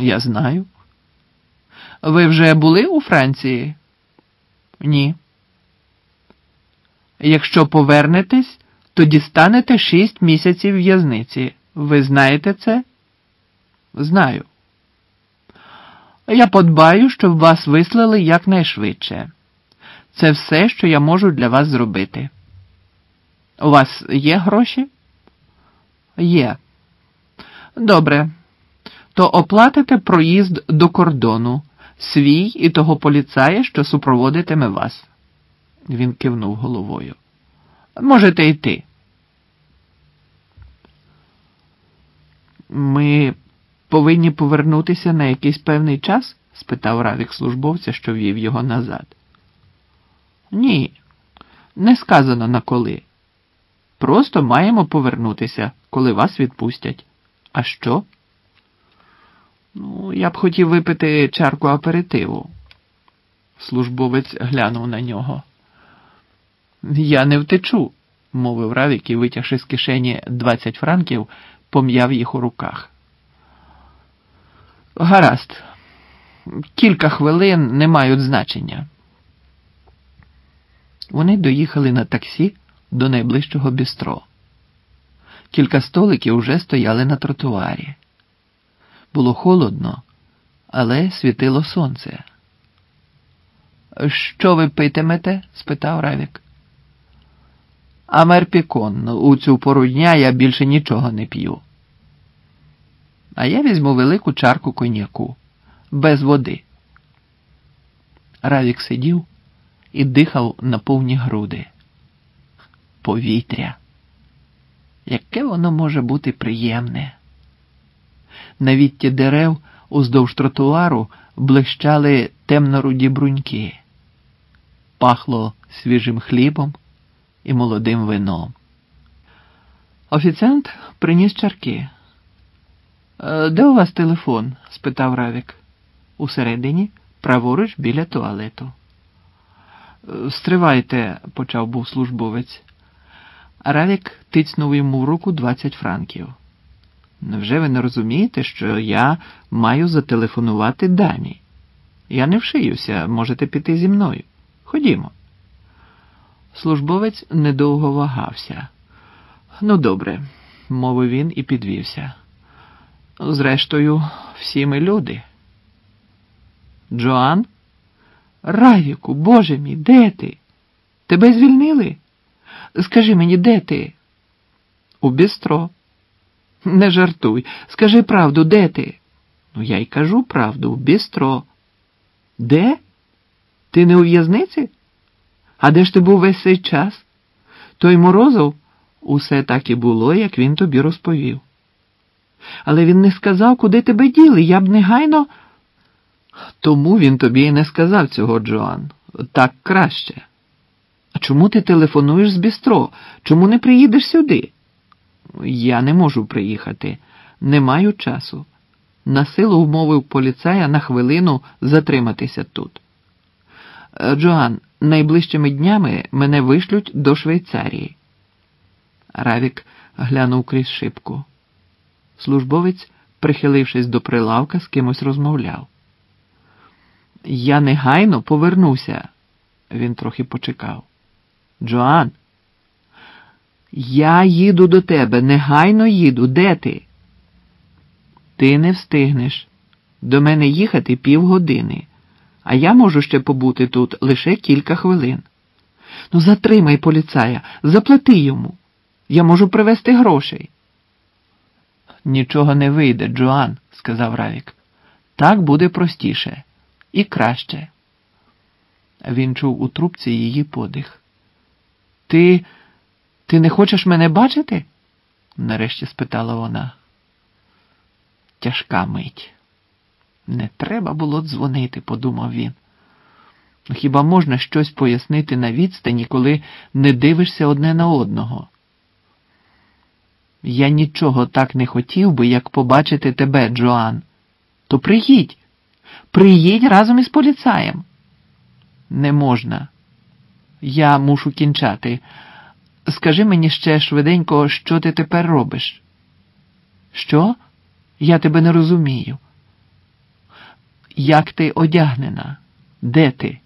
Я знаю. Ви вже були у Франції? Ні. Якщо повернетесь, то дістанете шість місяців в'язниці. Ви знаєте це? Знаю. Я подбаю, щоб вас вислали якнайшвидше. Це все, що я можу для вас зробити. У вас є гроші? Є. Добре. То оплатите проїзд до кордону, свій і того поліцая, що супроводитиме вас. Він кивнув головою. Можете йти. Ми повинні повернутися на якийсь певний час? спитав Равік службовця, що вів його назад. Ні, не сказано на коли. Просто маємо повернутися, коли вас відпустять. А що? Ну, я б хотів випити чарку аперитиву. Службовець глянув на нього. Я не втечу, мовив Равік і, витягши з кишені 20 франків, пом'яв їх у руках. Гаразд, кілька хвилин не мають значення. Вони доїхали на таксі до найближчого бістро. Кілька столиків уже стояли на тротуарі. Було холодно, але світило сонце. Що ви питимете? спитав Равік. Амерпікон, у цю пору дня я більше нічого не п'ю. А я візьму велику чарку коньяку, без води. Равік сидів і дихав на повні груди. Повітря. Яке воно може бути приємне? На вітті дерев уздовж тротуару блищали темно-руді бруньки, пахло свіжим хлібом і молодим вином. Офіціант приніс чарки. «Е, Де у вас телефон? спитав Равік. Усередині, праворуч біля туалету. «Е, Стривайте, почав був службовець. Равік тицнув йому в руку 20 франків. Невже ви не розумієте, що я маю зателефонувати дамі? Я не вшиюся, можете піти зі мною. Ходімо. Службовець недовго вагався. Ну, добре, мовив він і підвівся. Зрештою, всі ми люди. Джоан? Равіку, боже мій, де ти? Тебе звільнили? Скажи мені, де ти? У бістро. Не жартуй. Скажи правду, де ти? Ну, я й кажу правду, в бістро. Де? Ти не у в'язниці? А де ж ти був весь цей час? Той Морозов усе так і було, як він тобі розповів. Але він не сказав, куди тебе діли, я б негайно. Тому він тобі і не сказав цього, Джоан. Так краще. А чому ти телефонуєш з бістро? Чому не приїдеш сюди? Я не можу приїхати, не маю часу. На силу вмовив поліцая на хвилину затриматися тут. Е, Джоан, найближчими днями мене вишлють до Швейцарії. Равік глянув крізь шибку. Службовець, прихилившись до прилавка, з кимось розмовляв. Я негайно повернуся. Він трохи почекав. Джоан, я їду до тебе, негайно їду. Де ти? Ти не встигнеш. До мене їхати півгодини, а я можу ще побути тут лише кілька хвилин. Ну, затримай поліцая, заплати йому. Я можу привезти грошей. Нічого не вийде, Джоан, сказав Равік. Так буде простіше і краще. Він чув у трубці її подих. Ти. Ти не хочеш мене бачити? нарешті спитала вона. Тяжка мить. Не треба було дзвонити, подумав він. Ну, хіба можна щось пояснити на відстані, коли не дивишся одне на одного? Я нічого так не хотів би, як побачити тебе, Джоан. То приїдь, приїдь разом із поліцаєм. Не можна. Я мушу кінчати. Скажи мені ще швиденько, що ти тепер робиш? Що? Я тебе не розумію. як ти одягнена? Де ти?